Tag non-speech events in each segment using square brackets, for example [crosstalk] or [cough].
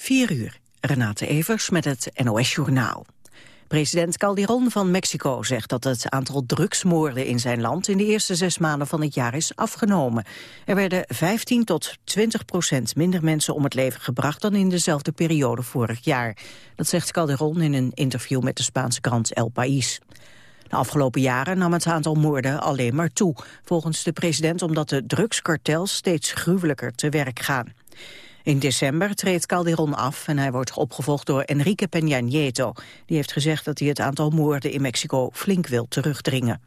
4 uur. Renate Evers met het NOS Journaal. President Calderon van Mexico zegt dat het aantal drugsmoorden in zijn land in de eerste zes maanden van het jaar is afgenomen. Er werden 15 tot 20 procent minder mensen om het leven gebracht dan in dezelfde periode vorig jaar. Dat zegt Calderon in een interview met de Spaanse krant El País. De afgelopen jaren nam het aantal moorden alleen maar toe, volgens de president omdat de drugskartels steeds gruwelijker te werk gaan. In december treedt Calderon af en hij wordt opgevolgd door Enrique Peña Nieto. Die heeft gezegd dat hij het aantal moorden in Mexico flink wil terugdringen.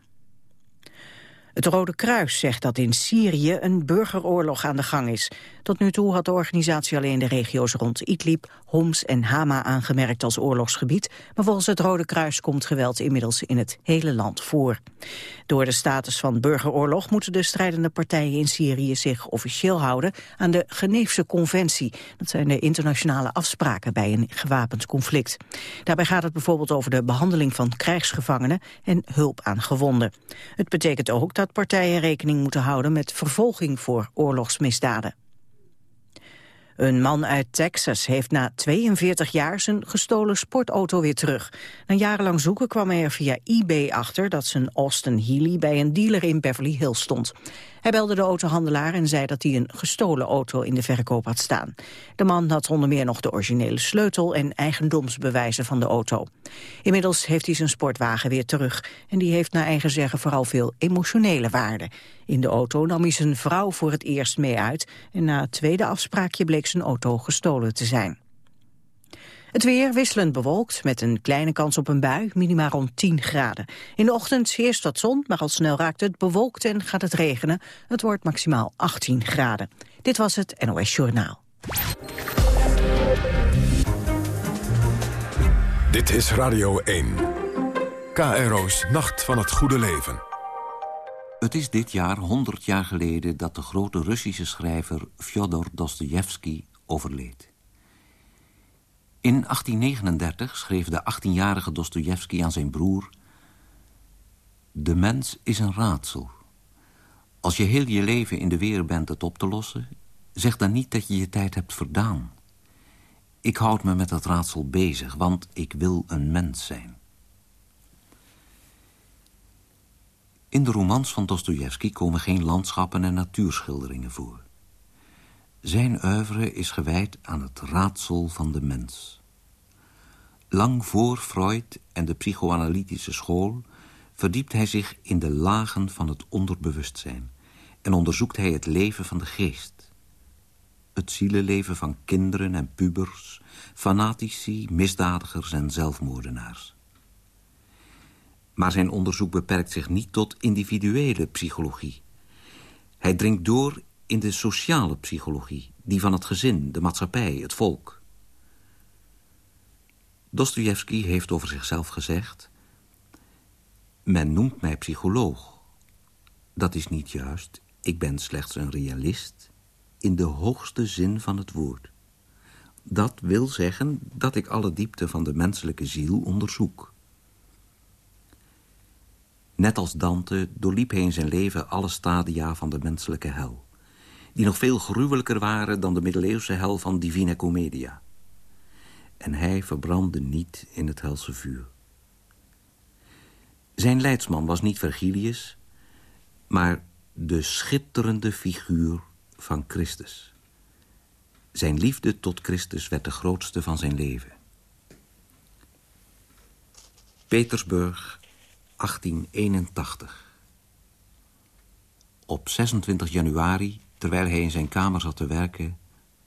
Het Rode Kruis zegt dat in Syrië een burgeroorlog aan de gang is. Tot nu toe had de organisatie alleen de regio's rond Idlib, Homs en Hama aangemerkt als oorlogsgebied, maar volgens het Rode Kruis komt geweld inmiddels in het hele land voor. Door de status van burgeroorlog moeten de strijdende partijen in Syrië zich officieel houden aan de Geneefse Conventie. Dat zijn de internationale afspraken bij een gewapend conflict. Daarbij gaat het bijvoorbeeld over de behandeling van krijgsgevangenen en hulp aan gewonden. Het betekent ook dat partijen rekening moeten houden met vervolging voor oorlogsmisdaden. Een man uit Texas heeft na 42 jaar zijn gestolen sportauto weer terug. Na jarenlang zoeken kwam hij er via eBay achter dat zijn Austin Healey bij een dealer in Beverly Hills stond. Hij belde de autohandelaar en zei dat hij een gestolen auto in de verkoop had staan. De man had onder meer nog de originele sleutel en eigendomsbewijzen van de auto. Inmiddels heeft hij zijn sportwagen weer terug en die heeft naar eigen zeggen vooral veel emotionele waarde. In de auto nam hij zijn vrouw voor het eerst mee uit en na het tweede afspraakje bleek zijn auto gestolen te zijn. Het weer wisselend bewolkt met een kleine kans op een bui, minimaal rond 10 graden. In de ochtend eerst wat zon, maar al snel raakt het bewolkt en gaat het regenen. Het wordt maximaal 18 graden. Dit was het NOS Journaal. Dit is Radio 1. KRO's Nacht van het Goede Leven. Het is dit jaar 100 jaar geleden dat de grote Russische schrijver Fyodor Dostoevsky overleed. In 1839 schreef de 18-jarige Dostojevski aan zijn broer... De mens is een raadsel. Als je heel je leven in de weer bent het op te lossen... zeg dan niet dat je je tijd hebt verdaan. Ik houd me met dat raadsel bezig, want ik wil een mens zijn. In de romans van Dostojevski komen geen landschappen en natuurschilderingen voor. Zijn oeuvre is gewijd aan het raadsel van de mens. Lang voor Freud en de psychoanalytische school verdiept hij zich in de lagen van het onderbewustzijn en onderzoekt hij het leven van de geest. Het zielenleven van kinderen en pubers, fanatici, misdadigers en zelfmoordenaars. Maar zijn onderzoek beperkt zich niet tot individuele psychologie. Hij dringt door in de sociale psychologie, die van het gezin, de maatschappij, het volk. Dostoevsky heeft over zichzelf gezegd... Men noemt mij psycholoog. Dat is niet juist. Ik ben slechts een realist in de hoogste zin van het woord. Dat wil zeggen dat ik alle diepte van de menselijke ziel onderzoek. Net als Dante doorliep hij in zijn leven alle stadia van de menselijke hel die nog veel gruwelijker waren dan de middeleeuwse hel van Divina Commedia. En hij verbrandde niet in het helse vuur. Zijn leidsman was niet Vergilius, maar de schitterende figuur van Christus. Zijn liefde tot Christus werd de grootste van zijn leven. Petersburg, 1881. Op 26 januari Terwijl hij in zijn kamer zat te werken,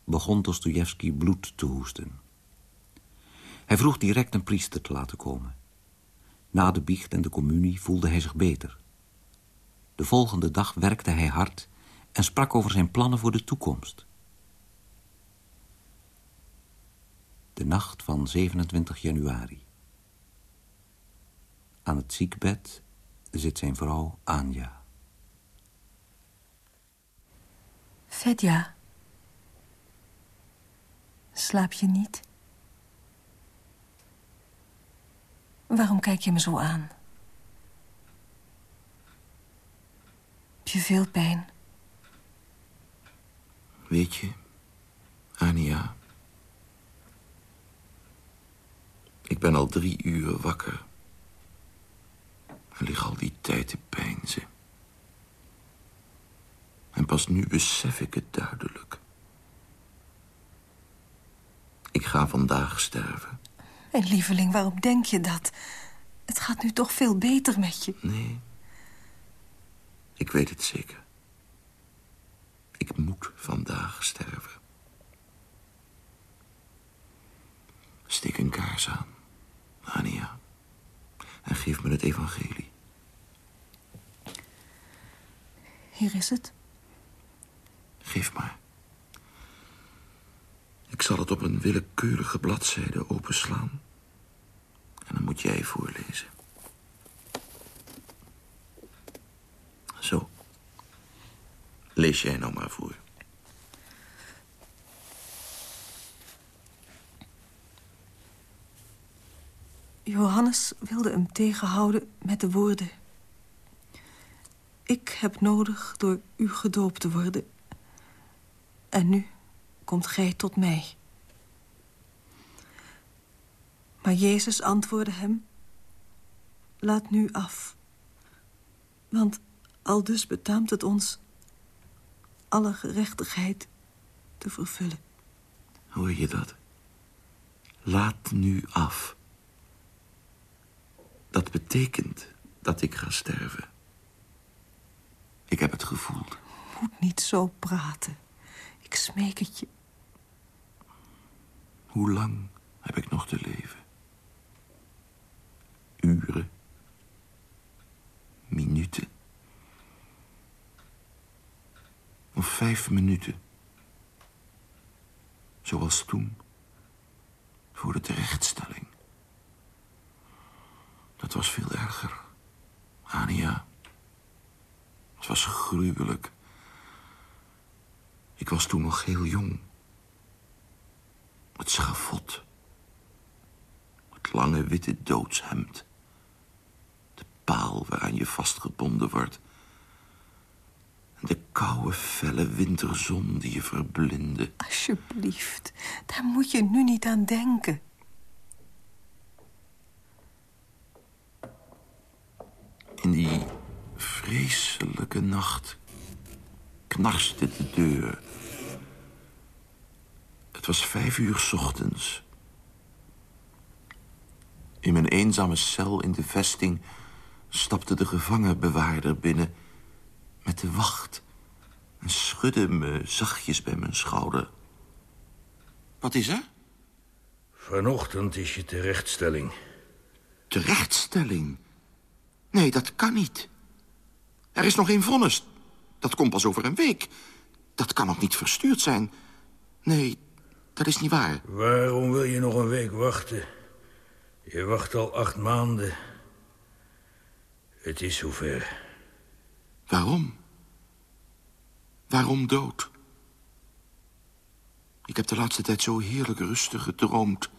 begon Dostoevsky bloed te hoesten. Hij vroeg direct een priester te laten komen. Na de biecht en de communie voelde hij zich beter. De volgende dag werkte hij hard en sprak over zijn plannen voor de toekomst. De nacht van 27 januari. Aan het ziekbed zit zijn vrouw Anja. Fedja. Slaap je niet? Waarom kijk je me zo aan? Heb je veel pijn? Weet je, Ania... Ik ben al drie uur wakker. En lig al die tijd te pijnzen. En pas nu besef ik het duidelijk. Ik ga vandaag sterven. Mijn lieveling, waarom denk je dat? Het gaat nu toch veel beter met je. Nee. Ik weet het zeker. Ik moet vandaag sterven. Steek een kaars aan, Ania. En geef me het evangelie. Hier is het. Geef maar. Ik zal het op een willekeurige bladzijde openslaan. En dan moet jij voorlezen. Zo. Lees jij nou maar voor. Johannes wilde hem tegenhouden met de woorden... Ik heb nodig door u gedoopt te worden. En nu komt gij tot mij. Maar Jezus antwoordde hem... Laat nu af. Want al dus betaamt het ons alle gerechtigheid te vervullen. Hoor je dat? Laat nu af. Dat betekent dat ik ga sterven. Ik heb het gevoeld. Moet niet zo praten. Ik smeek het je. Hoe lang heb ik nog te leven? Uren? Minuten? Of vijf minuten? Zoals toen, voor de terechtstelling. Dat was veel erger. Ania. Het was gruwelijk. Ik was toen nog heel jong. Het schavot. Het lange witte doodshemd. De paal waaraan je vastgebonden wordt. En de koude, felle winterzon die je verblindde. Alsjeblieft, daar moet je nu niet aan denken. In die vreselijke nacht knarste de deur. Het was vijf uur 's ochtends. In mijn eenzame cel in de vesting stapte de gevangenbewaarder binnen met de wacht en schudde me zachtjes bij mijn schouder. Wat is er? Vanochtend is je terechtstelling. Terechtstelling? Nee, dat kan niet. Er is nog geen vonnis. Dat komt pas over een week. Dat kan nog niet verstuurd zijn. Nee, dat is niet waar. Waarom wil je nog een week wachten? Je wacht al acht maanden. Het is zover. Waarom? Waarom dood? Ik heb de laatste tijd zo heerlijk rustig gedroomd.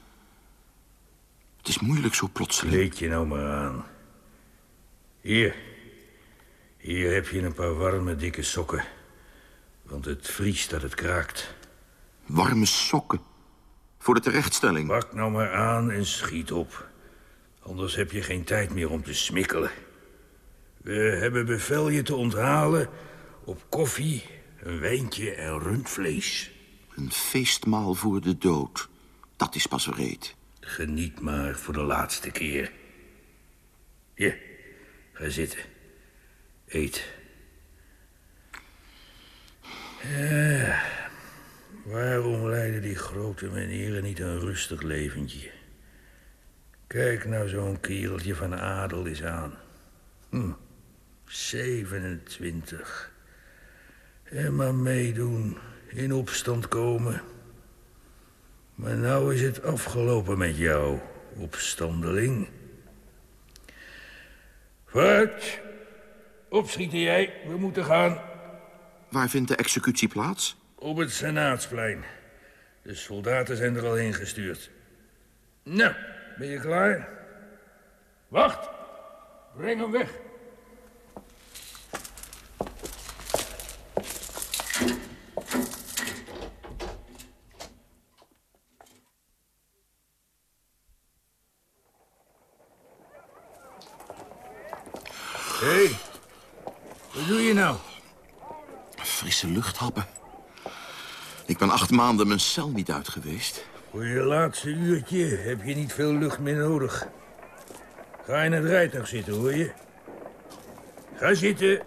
Het is moeilijk zo plotseling. Kleed je nou maar aan. Hier. Hier heb je een paar warme, dikke sokken. Want het vriest dat het kraakt. Warme sokken. Voor de terechtstelling. Pak nou maar aan en schiet op. Anders heb je geen tijd meer om te smikkelen. We hebben bevel je te onthalen op koffie, een wijntje en rundvlees. Een feestmaal voor de dood. Dat is pas reed. Geniet maar voor de laatste keer. Hier, ga zitten. Eet. Ja, waarom leiden die grote meneren niet een rustig leventje? Kijk nou zo'n kereltje van adel eens aan. Hm, 27. En maar meedoen, in opstand komen. Maar nou is het afgelopen met jou, opstandeling. Vooruit. Opschieten jij, we moeten gaan. Waar vindt de executie plaats? Op het Senaatsplein. De soldaten zijn er al heen gestuurd. Nou, ben je klaar? Wacht, breng hem weg. Hé, hey, wat doe je nou? Frisse lucht happen. Ik ben acht maanden mijn cel niet uit geweest. Voor je laatste uurtje heb je niet veel lucht meer nodig. Ga in het rijtuig zitten, hoor je? Ga zitten.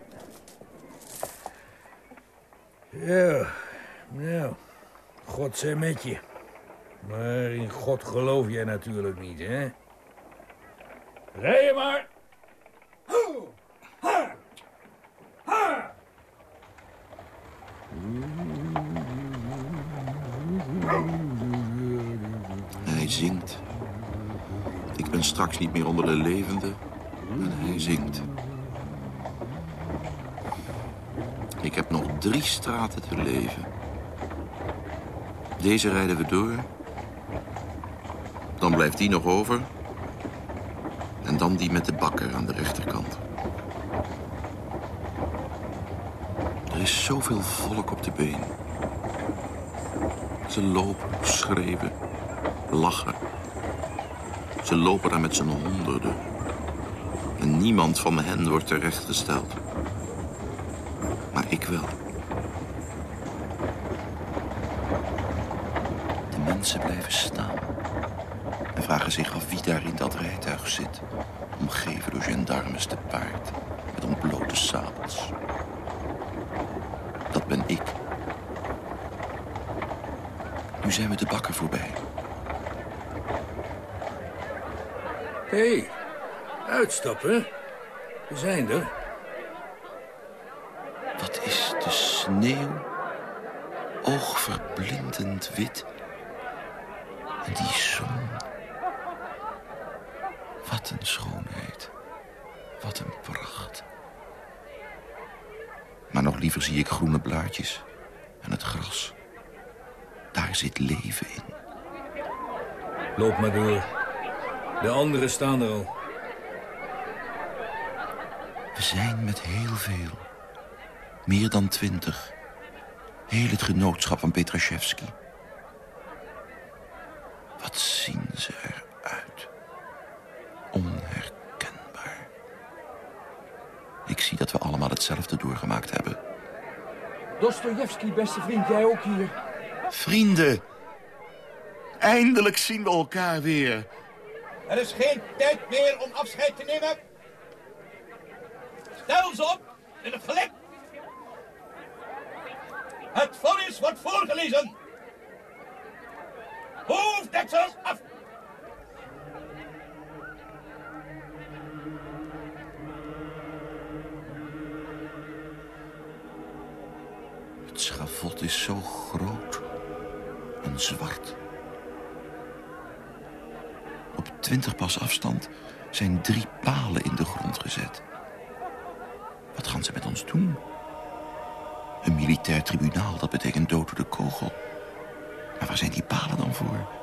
Ja, nou, God zij met je. Maar in God geloof jij natuurlijk niet, hè? Rij je maar. Hij zingt. Ik ben straks niet meer onder de levenden. En hij zingt. Ik heb nog drie straten te leven. Deze rijden we door. Dan blijft die nog over. En dan die met de bakker aan de rechterkant. Er is zoveel volk op de been. Ze lopen, schreeuwen, lachen. Ze lopen daar met z'n honderden. En niemand van hen wordt terechtgesteld. Maar ik wel. De mensen blijven staan. En vragen zich af wie daar in dat rijtuig zit. Omgeven door gendarmes te paard. Met ontblote sabels. Dat ben ik. Nu zijn we de bakker voorbij. Hé, hey, uitstappen. We zijn er. Wat is de sneeuw oogverblindend wit. En die zon. Wat een schoonheid. Wat een pracht. Maar nog liever zie ik groene blaadjes en het gras. Daar zit leven in. Loop maar door. De anderen staan er al. We zijn met heel veel. Meer dan twintig. Heel het genootschap van Petrashevski. Wat zien ze eruit. Onherkenbaar. Ik zie dat we allemaal hetzelfde doorgemaakt hebben. Dostojevski, beste vriend, jij ook hier. Vrienden. Eindelijk zien we elkaar weer. Er is geen tijd meer om afscheid te nemen. Stel ze op in het gelek. Het vonnis wordt voorgelezen. Hoofddeksels af. Het schavot is zo groot en zwart. Op twintig pas afstand zijn drie palen in de grond gezet. Wat gaan ze met ons doen? Een militair tribunaal, dat betekent dood door de kogel. Maar waar zijn die palen dan voor?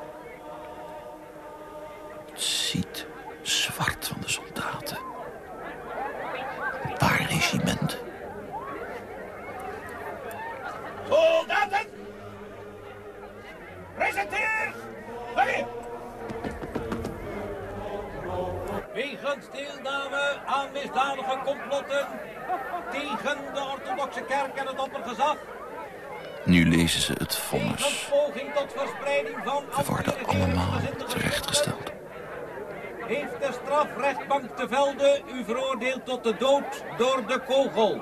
U veroordeeld tot de dood door de kogel.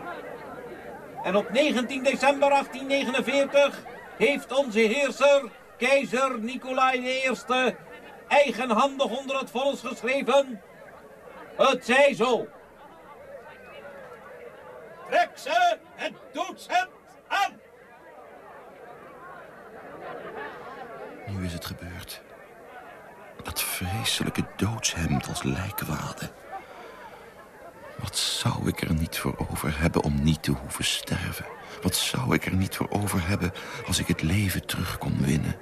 En op 19 december 1849 heeft onze heerser, keizer Nicolai I, eigenhandig onder het vonnis geschreven... Het zij zo. Trek ze het doodshemd aan! Nu is het gebeurd. Dat vreselijke doodshemd als lijkwade. Wat zou ik er niet voor over hebben om niet te hoeven sterven? Wat zou ik er niet voor over hebben als ik het leven terug kon winnen?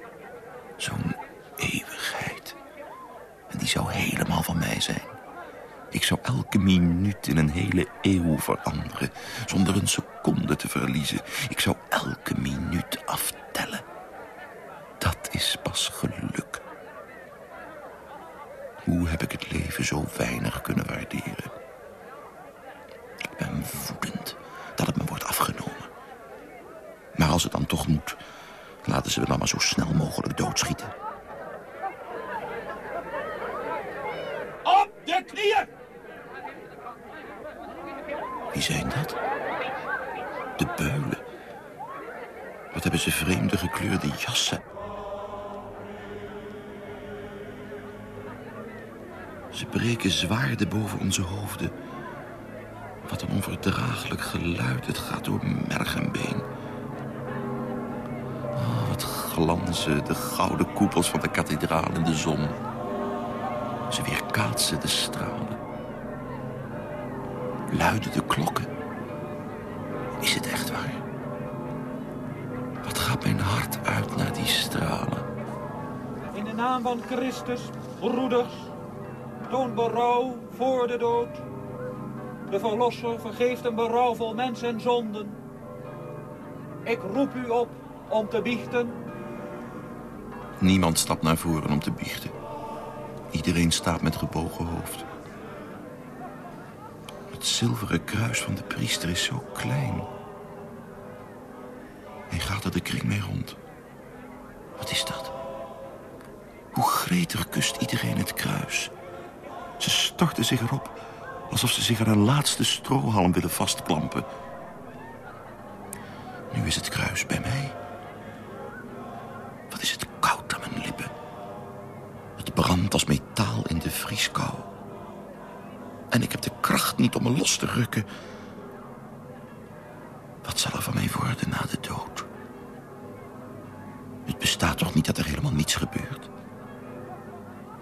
Zo'n eeuwigheid. En die zou helemaal van mij zijn. Ik zou elke minuut in een hele eeuw veranderen... zonder een seconde te verliezen. Ik zou elke minuut aftellen. Dat is pas geluk. Hoe heb ik het leven zo weinig kunnen waarderen? Zo snel mogelijk doodschieten. Op de knieën! Wie zijn dat? De beulen. Wat hebben ze vreemde gekleurde jassen. Ze breken zwaarden boven onze hoofden. Wat een onverdraaglijk geluid. Het gaat door merg en been. Glanzen de gouden koepels van de kathedraal in de zon. Ze weerkaatsen de stralen. Luiden de klokken. Is het echt waar? Wat gaat mijn hart uit naar die stralen? In de naam van Christus, broeders, toon berouw voor de dood. De Verlosser vergeeft een berouwvol mens en zonden. Ik roep u op om te biechten. Niemand stapt naar voren om te biechten. Iedereen staat met gebogen hoofd. Het zilveren kruis van de priester is zo klein. Hij gaat er de kring mee rond. Wat is dat? Hoe gretig kust iedereen het kruis. Ze storten zich erop, alsof ze zich aan een laatste strohalm willen vastklampen. Wat zal er van mij worden na de dood? Het bestaat toch niet dat er helemaal niets gebeurt?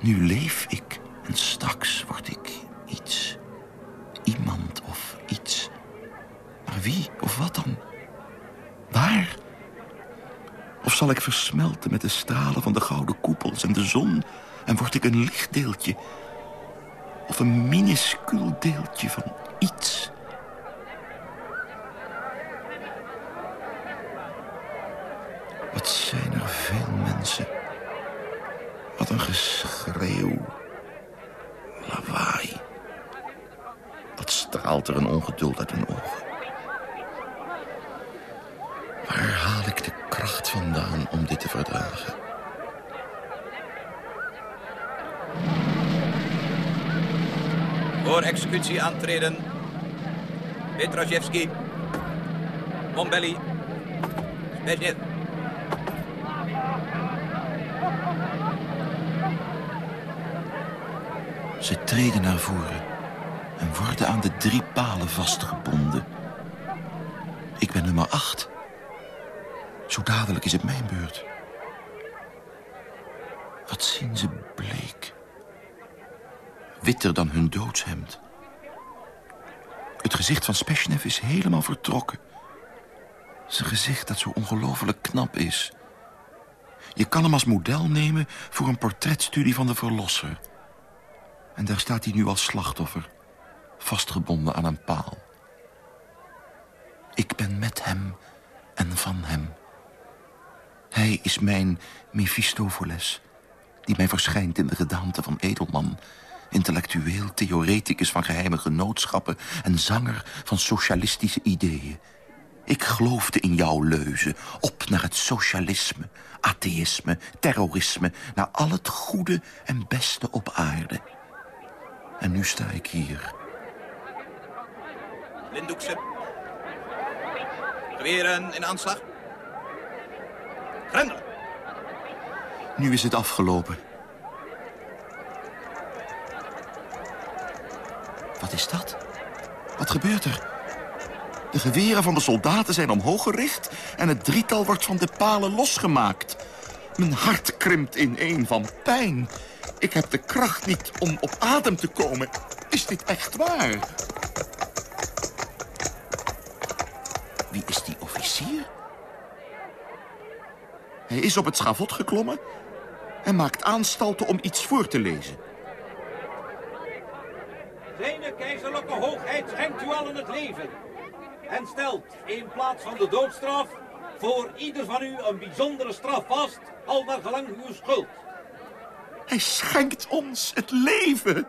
Nu leef ik en straks word ik iets. Iemand of iets. Maar wie of wat dan? Waar? Of zal ik versmelten met de stralen van de gouden koepels en de zon... en word ik een lichtdeeltje? Of een minuscuul deeltje van iets? Wat zijn er veel mensen. Wat een geschreeuw. Lawaai. Wat straalt er een ongeduld uit hun ogen. Waar haal ik de kracht vandaan om dit te verdragen? Voor executie aantreden. Petraszewski. Bombelli. Brezhnev. Ze treden naar voren en worden aan de drie palen vastgebonden. Ik ben nummer acht. Zo dadelijk is het mijn beurt. Wat zien ze bleek. Witter dan hun doodshemd. Het gezicht van Speshnev is helemaal vertrokken. Zijn gezicht dat zo ongelooflijk knap is. Je kan hem als model nemen voor een portretstudie van de Verlosser. En daar staat hij nu als slachtoffer, vastgebonden aan een paal. Ik ben met hem en van hem. Hij is mijn Mephistopheles, die mij verschijnt in de gedaante van edelman... intellectueel theoreticus van geheime genootschappen... en zanger van socialistische ideeën. Ik geloofde in jouw leuze, op naar het socialisme, atheïsme, terrorisme... naar al het goede en beste op aarde. En nu sta ik hier. Blinddoekse. Geweren in aanslag. Grendel. Nu is het afgelopen. Wat is dat? Wat gebeurt er? De geweren van de soldaten zijn omhoog gericht... en het drietal wordt van de palen losgemaakt. Mijn hart krimpt ineen van pijn. Ik heb de kracht niet om op adem te komen. Is dit echt waar? Wie is die officier? Hij is op het schavot geklommen en maakt aanstalten om iets voor te lezen. Zijne keizerlijke hoogheid schenkt u allen het leven. En stelt in plaats van de doodstraf voor ieder van u een bijzondere straf vast, al naar gelang uw schuld. Hij schenkt ons het leven.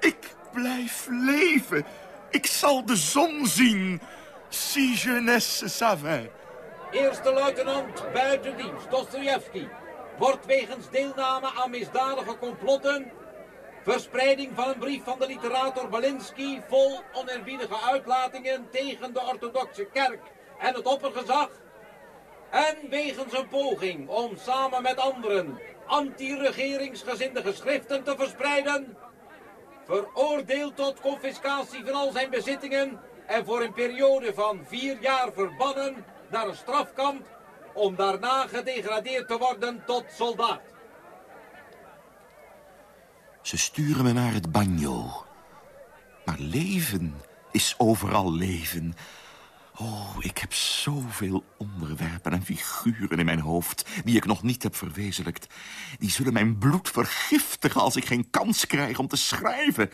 Ik blijf leven. Ik zal de zon zien. Si jeunesse savait. Eerste luitenant buitendienst Dostojevski wordt wegens deelname aan misdadige complotten, verspreiding van een brief van de literator Balinsky vol oneerbiedige uitlatingen tegen de orthodoxe kerk en het oppergezag, en wegens een poging om samen met anderen anti-regeringsgezinde geschriften te verspreiden, veroordeeld tot confiscatie van al zijn bezittingen en voor een periode van vier jaar verbannen naar een strafkamp om daarna gedegradeerd te worden tot soldaat. Ze sturen me naar het bagno. Maar leven is overal leven. Oh, ik heb zoveel onderwerpen en figuren in mijn hoofd... die ik nog niet heb verwezenlijkt. Die zullen mijn bloed vergiftigen als ik geen kans krijg om te schrijven.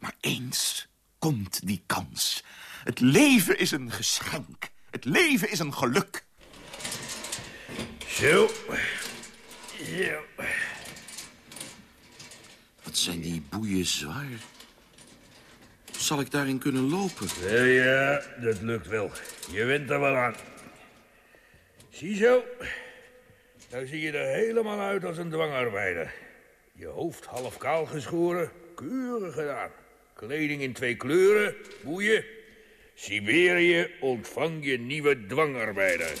Maar eens komt die kans. Het leven is een geschenk. Het leven is een geluk. Zo. Zo. Wat zijn die boeien zwaar. Zal ik daarin kunnen lopen? Ja, dat lukt wel. Je wint er wel aan. Ziezo. Nou zie je er helemaal uit als een dwangarbeider. Je hoofd half kaal geschoren, keurig gedaan. Kleding in twee kleuren, boeien. Siberië ontvang je nieuwe dwangarbeider.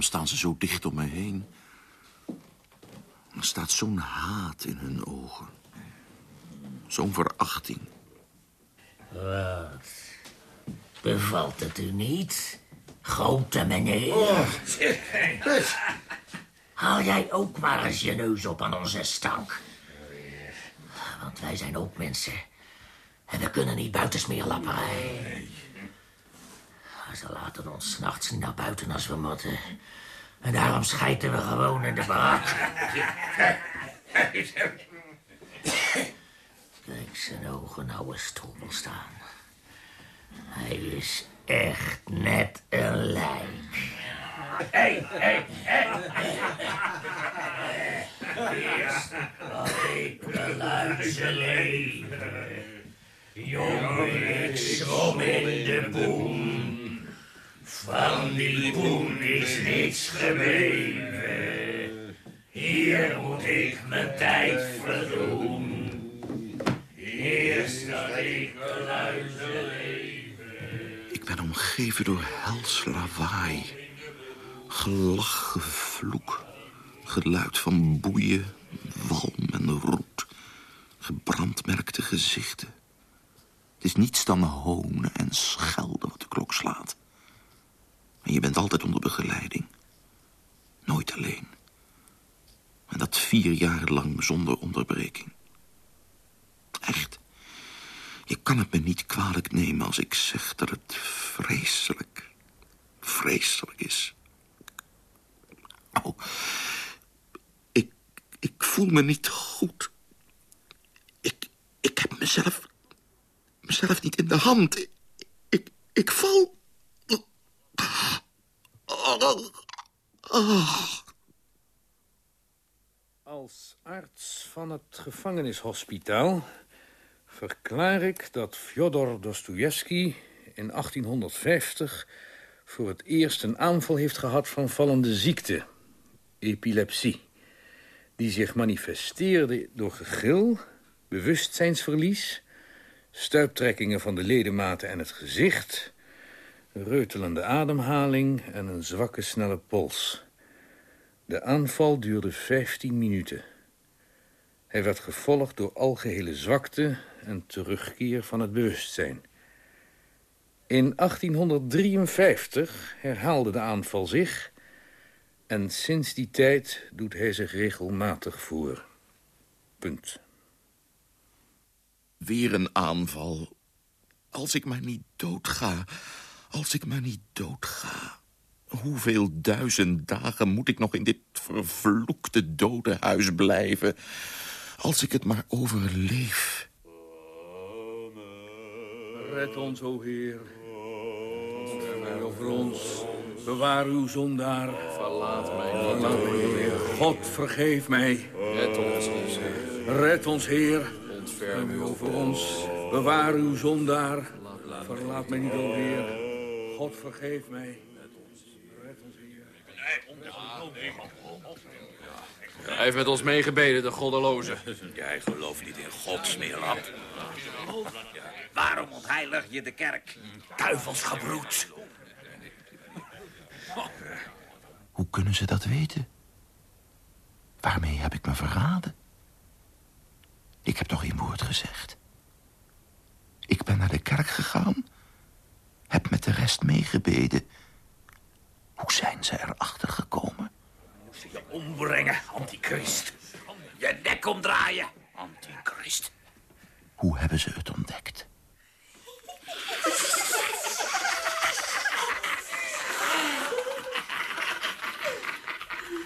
Waarom staan ze zo dicht om me heen? Er staat zo'n haat in hun ogen. Zo'n verachting. Wat? Bevalt het u niet? Grote meneer. Dus, haal jij ook maar eens je neus op aan onze stank. Want wij zijn ook mensen. En we kunnen niet buitensmeerlapperij. Ze laten ons s'nachts niet naar buiten als we moeten. En daarom schijten we gewoon in de barak. Kijk zijn ogen nou eens troebel staan. Hij is echt net een lijk. Hey, hey, hey. Eerst had ik luidse leven. Jongen, ik zwom in de poen. Van die poen is niets gebleven. Hier moet ik mijn tijd verdoen. Eerst had ik een luidse leven. Ik ben omgeven door hels lawaai. Gelach, gevloek. Geluid van boeien, walm en roet. Gebrandmerkte gezichten. Het is niets dan honen en schelden wat de klok slaat. En je bent altijd onder begeleiding. Nooit alleen. En dat vier jaar lang zonder onderbreking. Echt. Je kan het me niet kwalijk nemen als ik zeg dat het vreselijk, vreselijk is. Oh, ik, ik voel me niet goed. Ik, ik heb mezelf, mezelf niet in de hand. Ik, ik, ik val. Als arts van het gevangenishospitaal verklaar ik dat Fyodor Dostojevski in 1850 voor het eerst een aanval heeft gehad van vallende ziekte, epilepsie, die zich manifesteerde door gegil, bewustzijnsverlies, stuiptrekkingen van de ledematen en het gezicht, reutelende ademhaling en een zwakke snelle pols. De aanval duurde 15 minuten. Hij werd gevolgd door algehele zwakte en terugkeer van het bewustzijn. In 1853 herhaalde de aanval zich... en sinds die tijd doet hij zich regelmatig voor. Punt. Weer een aanval. Als ik maar niet doodga. Als ik maar niet doodga. Hoeveel duizend dagen moet ik nog in dit vervloekte dodenhuis blijven? Als ik het maar overleef. Red ons, o Heer. Sterven over ons. Bewaar uw zondaar. Verlaat mij niet, Verlaat mij niet, Heer. God, vergeef mij. Red ons, Heer. Red ons, Heer. Ontferm u over ons. Bewaar uw zondaar. Verlaat mij niet, o Heer. God, vergeef mij. Red ons, Heer. Hij heeft met ons meegebeden, de goddeloze. Jij gelooft niet in God, smeerlap. Waarom ontheilig je de kerk? Duivelsgebroed. Hoe kunnen ze dat weten? Waarmee heb ik me verraden? Ik heb toch geen woord gezegd. Ik ben naar de kerk gegaan, heb met de rest meegebeden. Hoe zijn ze erachter gekomen? Moest je ombrengen, antichrist. Je nek omdraaien, antichrist. Hoe hebben ze het ontdekt?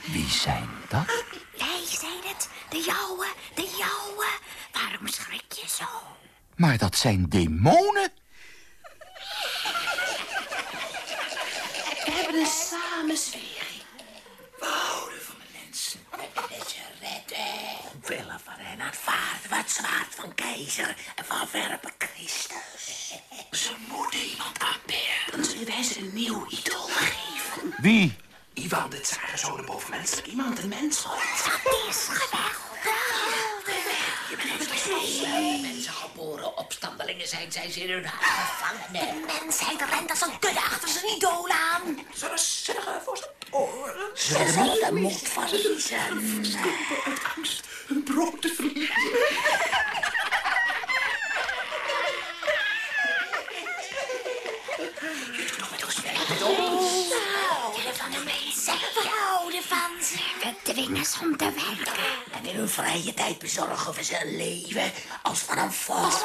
Wie zijn dat? Wij zijn het, de jouwe, de jouwe. Waarom schrik je zo? Maar dat zijn demonen. We hebben een samenswering. We houden van de mensen. We willen ze redden. Omwille van hen aanvaarden we het zwaard van keizer en van verpen Christus. Ze moeten iemand aanbergen. Dan zullen wij ze een nieuw idool geven. Wie? Ivan, dit zagen zo de bovenmenselijk iemand, een mens. Dat is geweldig. Mensen geboren opstandelingen zijn, zijn ze in hun hart gevangen. De mensheid rent als een kudde achter zijn idool aan. Zullen zeggen voor zijn oren. Ze zullen de mond verliezen. uit angst hun brood te verliezen. Ze om te werken. En in hun vrije tijd bezorgen we ze een leven als van een vorst.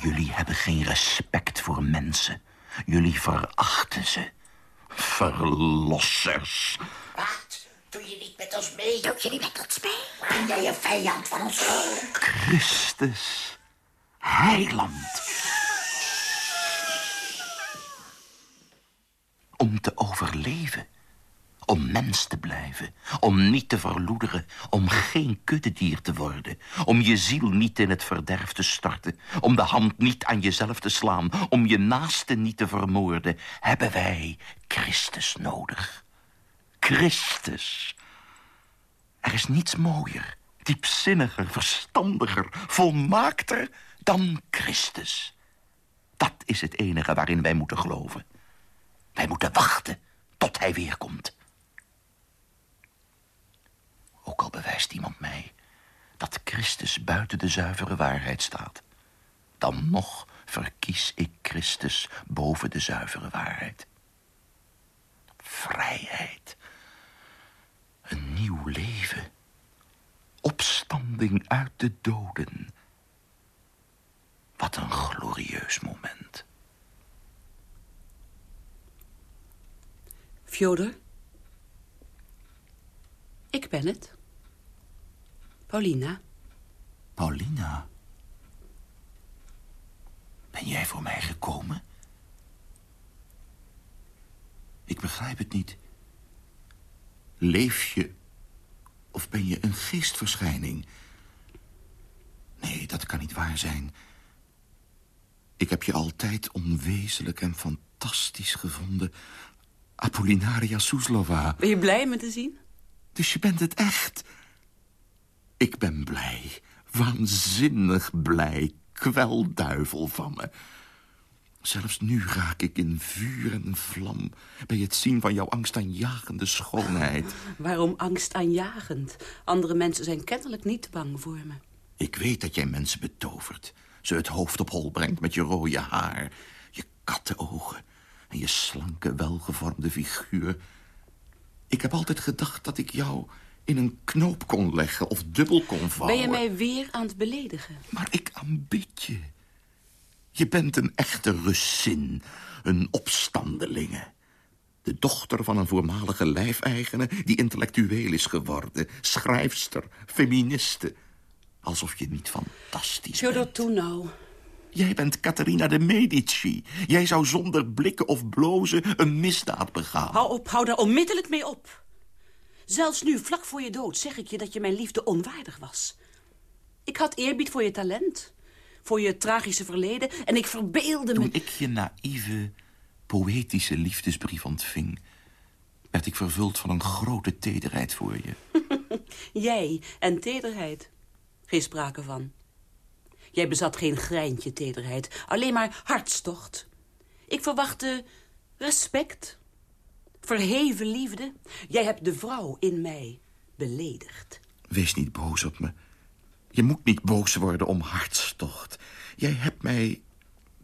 Jullie hebben geen respect voor mensen. Jullie verachten ze. Verlossers. Wat? Doe je niet met ons mee? Doe je niet met ons mee? Ben jij een vijand van ons volk? Christus. Heiland. Om te overleven. Om mens te blijven. Om niet te verloederen. Om geen kuddedier te worden. Om je ziel niet in het verderf te storten. Om de hand niet aan jezelf te slaan. Om je naaste niet te vermoorden. Hebben wij Christus nodig. Christus. Er is niets mooier, diepzinniger, verstandiger, volmaakter dan Christus. Dat is het enige waarin wij moeten geloven. Wij moeten wachten tot hij weer bewijst iemand mij dat Christus buiten de zuivere waarheid staat... dan nog verkies ik Christus boven de zuivere waarheid. Vrijheid. Een nieuw leven. Opstanding uit de doden. Wat een glorieus moment. Fjodor? Ik ben het. Paulina. Paulina. Ben jij voor mij gekomen? Ik begrijp het niet. Leef je of ben je een geestverschijning? Nee, dat kan niet waar zijn. Ik heb je altijd onwezenlijk en fantastisch gevonden. Apollinaria Soeslova. Ben je blij me te zien? Dus je bent het echt. Ik ben blij. Waanzinnig blij. Kwelduivel van me. Zelfs nu raak ik in vuur en vlam... bij het zien van jouw angstaanjagende schoonheid. [laughs] Waarom angstaanjagend? Andere mensen zijn kennelijk niet bang voor me. Ik weet dat jij mensen betovert. Ze het hoofd op hol brengt met je rode haar. Je kattenogen en je slanke, welgevormde figuur. Ik heb altijd gedacht dat ik jou in een knoop kon leggen of dubbel kon vouwen. Ben je mij weer aan het beledigen? Maar ik aanbid je. Je bent een echte Russin, een opstandelinge. De dochter van een voormalige lijfeigene die intellectueel is geworden. Schrijfster, feministe. Alsof je niet fantastisch Fjodor, bent. toe nou. Jij bent Catharina de Medici. Jij zou zonder blikken of blozen een misdaad begaan. Hou op, hou daar onmiddellijk mee op. Zelfs nu, vlak voor je dood, zeg ik je dat je mijn liefde onwaardig was. Ik had eerbied voor je talent, voor je tragische verleden... en ik verbeelde me... Toen ik je naïeve, poëtische liefdesbrief ontving... werd ik vervuld van een grote tederheid voor je. [laughs] Jij en tederheid. Geen sprake van. Jij bezat geen greintje tederheid, alleen maar hartstocht. Ik verwachtte respect, verheven liefde. Jij hebt de vrouw in mij beledigd. Wees niet boos op me. Je moet niet boos worden om hartstocht. Jij hebt mij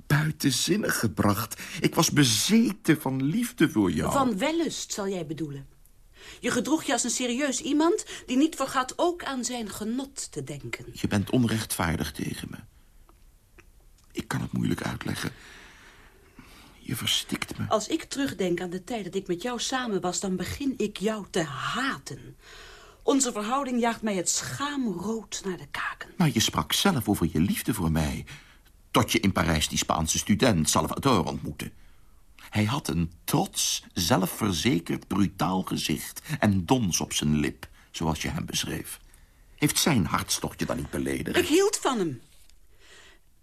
buitenzinnig gebracht. Ik was bezeten van liefde voor jou. Van wellust, zal jij bedoelen. Je gedroeg je als een serieus iemand die niet vergat ook aan zijn genot te denken. Je bent onrechtvaardig tegen me. Ik kan het moeilijk uitleggen. Je verstikt me. Als ik terugdenk aan de tijd dat ik met jou samen was... dan begin ik jou te haten. Onze verhouding jaagt mij het schaamrood naar de kaken. Maar je sprak zelf over je liefde voor mij... tot je in Parijs die Spaanse student Salvador ontmoette. Hij had een trots, zelfverzekerd, brutaal gezicht... en dons op zijn lip, zoals je hem beschreef. Heeft zijn hartstocht je dan niet beledigd? Ik hield van hem.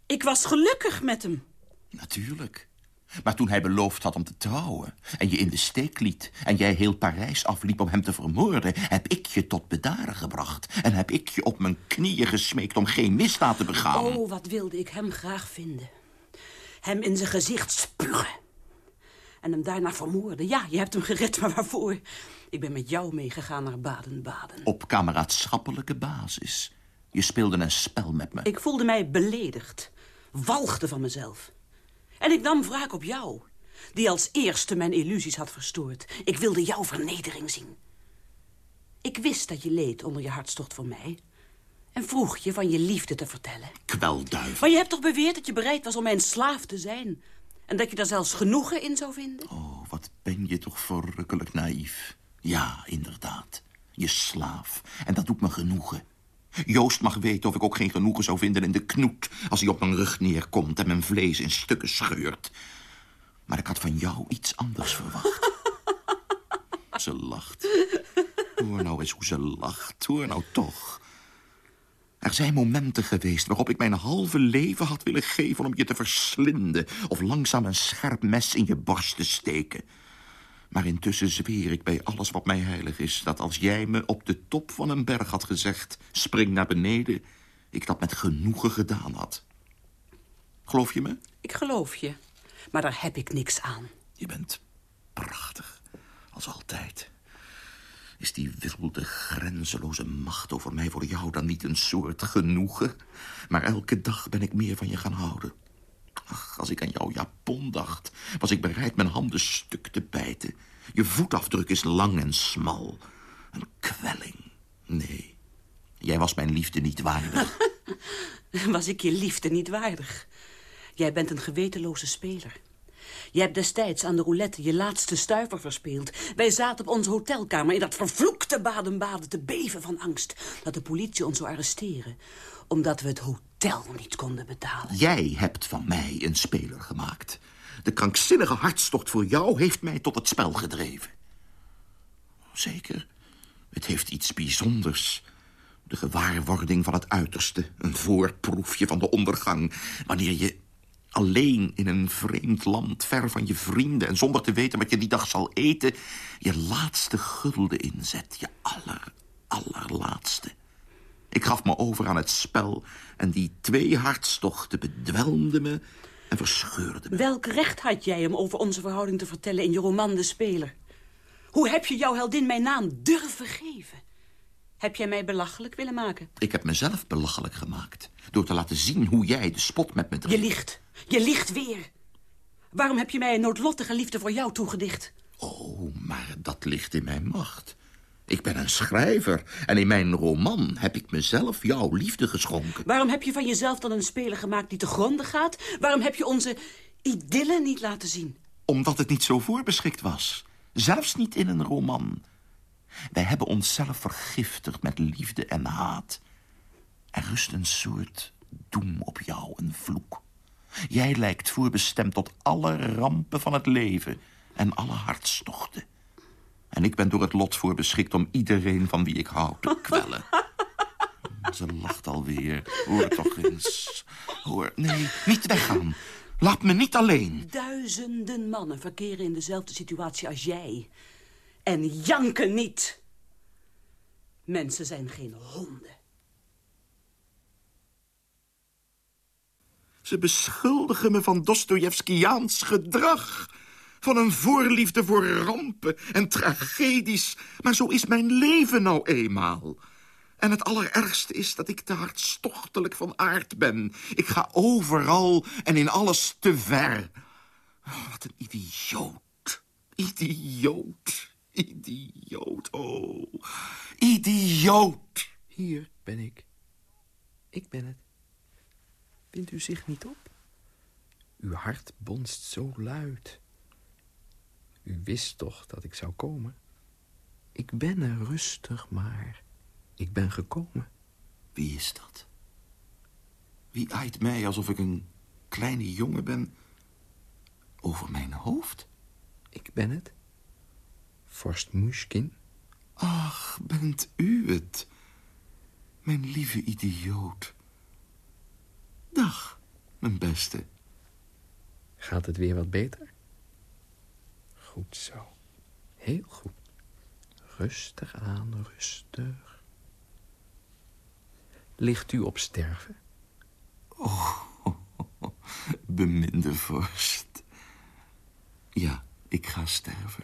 Ik was gelukkig met hem. Natuurlijk. Maar toen hij beloofd had om te trouwen... en je in de steek liet... en jij heel Parijs afliep om hem te vermoorden... heb ik je tot bedaren gebracht. En heb ik je op mijn knieën gesmeekt om geen misdaad te begaan. Oh, wat wilde ik hem graag vinden. Hem in zijn gezicht spugen. En hem daarna vermoorden. Ja, je hebt hem gered, maar waarvoor? Ik ben met jou meegegaan naar Baden-Baden. Op kameraadschappelijke basis. Je speelde een spel met me. Ik voelde mij beledigd. Walgde van mezelf. En ik nam wraak op jou, die als eerste mijn illusies had verstoord. Ik wilde jouw vernedering zien. Ik wist dat je leed onder je hartstocht voor mij. En vroeg je van je liefde te vertellen. Kwelduif. Maar je hebt toch beweerd dat je bereid was om mijn slaaf te zijn? En dat je daar zelfs genoegen in zou vinden? Oh, wat ben je toch verrukkelijk naïef. Ja, inderdaad. Je slaaf. En dat doet me genoegen. Joost mag weten of ik ook geen genoegen zou vinden in de knoet... als hij op mijn rug neerkomt en mijn vlees in stukken scheurt. Maar ik had van jou iets anders verwacht. [laughs] Ze lacht. Hoor nou eens hoe ze lacht. Hoor nou toch. Er zijn momenten geweest waarop ik mijn halve leven had willen geven... om je te verslinden of langzaam een scherp mes in je borst te steken... Maar intussen zweer ik bij alles wat mij heilig is... dat als jij me op de top van een berg had gezegd... spring naar beneden, ik dat met genoegen gedaan had. Geloof je me? Ik geloof je, maar daar heb ik niks aan. Je bent prachtig, als altijd. Is die wilde, grenzeloze macht over mij voor jou dan niet een soort genoegen? Maar elke dag ben ik meer van je gaan houden. Ach, als ik aan jouw japon dacht, was ik bereid mijn handen stuk te bijten. Je voetafdruk is lang en smal. Een kwelling. Nee, jij was mijn liefde niet waardig. [laughs] was ik je liefde niet waardig? Jij bent een gewetenloze speler. Je hebt destijds aan de roulette je laatste stuiver verspeeld. Wij zaten op onze hotelkamer in dat vervloekte Baden-Baden te beven van angst... dat de politie ons zou arresteren omdat we het hotel niet konden betalen. Jij hebt van mij een speler gemaakt. De krankzinnige hartstocht voor jou heeft mij tot het spel gedreven. Zeker, het heeft iets bijzonders. De gewaarwording van het uiterste. Een voorproefje van de ondergang. Wanneer je alleen in een vreemd land, ver van je vrienden... en zonder te weten wat je die dag zal eten... je laatste gulden inzet. Je aller, allerlaatste. Ik gaf me over aan het spel en die twee hartstochten bedwelmden me en verscheurden me. Welk recht had jij om over onze verhouding te vertellen in je roman De Speler? Hoe heb je jouw heldin mijn naam durven geven? Heb jij mij belachelijk willen maken? Ik heb mezelf belachelijk gemaakt. Door te laten zien hoe jij de spot met me dreef. Je liegt. Je liegt weer. Waarom heb je mij een noodlottige liefde voor jou toegedicht? Oh, maar dat ligt in mijn macht. Ik ben een schrijver en in mijn roman heb ik mezelf jouw liefde geschonken. Waarom heb je van jezelf dan een speler gemaakt die te gronden gaat? Waarom heb je onze idylle niet laten zien? Omdat het niet zo voorbeschikt was. Zelfs niet in een roman. Wij hebben onszelf vergiftigd met liefde en haat. Er rust een soort doem op jou, een vloek. Jij lijkt voorbestemd tot alle rampen van het leven en alle hartstochten. En ik ben door het lot voorbeschikt om iedereen van wie ik hou te kwellen. [laughs] Ze lacht alweer. Hoor toch eens. Hoor, nee, niet weggaan. Laat me niet alleen. Duizenden mannen verkeren in dezelfde situatie als jij. En janken niet. Mensen zijn geen honden. Ze beschuldigen me van Dostojevskiaans gedrag. Van een voorliefde voor rampen en tragedies. Maar zo is mijn leven nou eenmaal. En het allerergste is dat ik te hartstochtelijk van aard ben. Ik ga overal en in alles te ver. Oh, wat een idioot. Idioot. Idioot. Oh, idioot. Hier ben ik. Ik ben het. Vindt u zich niet op? Uw hart bonst zo luid. U wist toch dat ik zou komen? Ik ben er rustig maar. Ik ben gekomen. Wie is dat? Wie aait mij alsof ik een kleine jongen ben over mijn hoofd? Ik ben het. Vorst Mushkin. Ach, bent u het? Mijn lieve idioot. Dag, mijn beste. Gaat het weer wat beter? Goed zo. Heel goed. Rustig aan, rustig. Ligt u op sterven? Oh, [laughs] beminde vorst. Ja, ik ga sterven.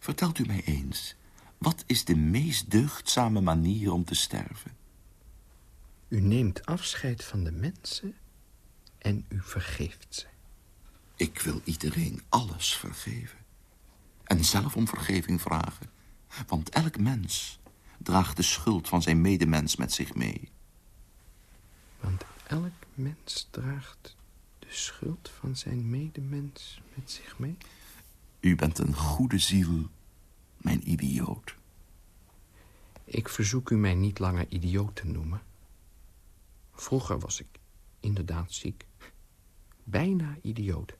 Vertelt u mij eens, wat is de meest deugdzame manier om te sterven? U neemt afscheid van de mensen en u vergeeft ze. Ik wil iedereen alles vergeven. En zelf om vergeving vragen. Want elk mens draagt de schuld van zijn medemens met zich mee. Want elk mens draagt de schuld van zijn medemens met zich mee? U bent een goede ziel, mijn idioot. Ik verzoek u mij niet langer idioot te noemen. Vroeger was ik inderdaad ziek. Bijna idioot.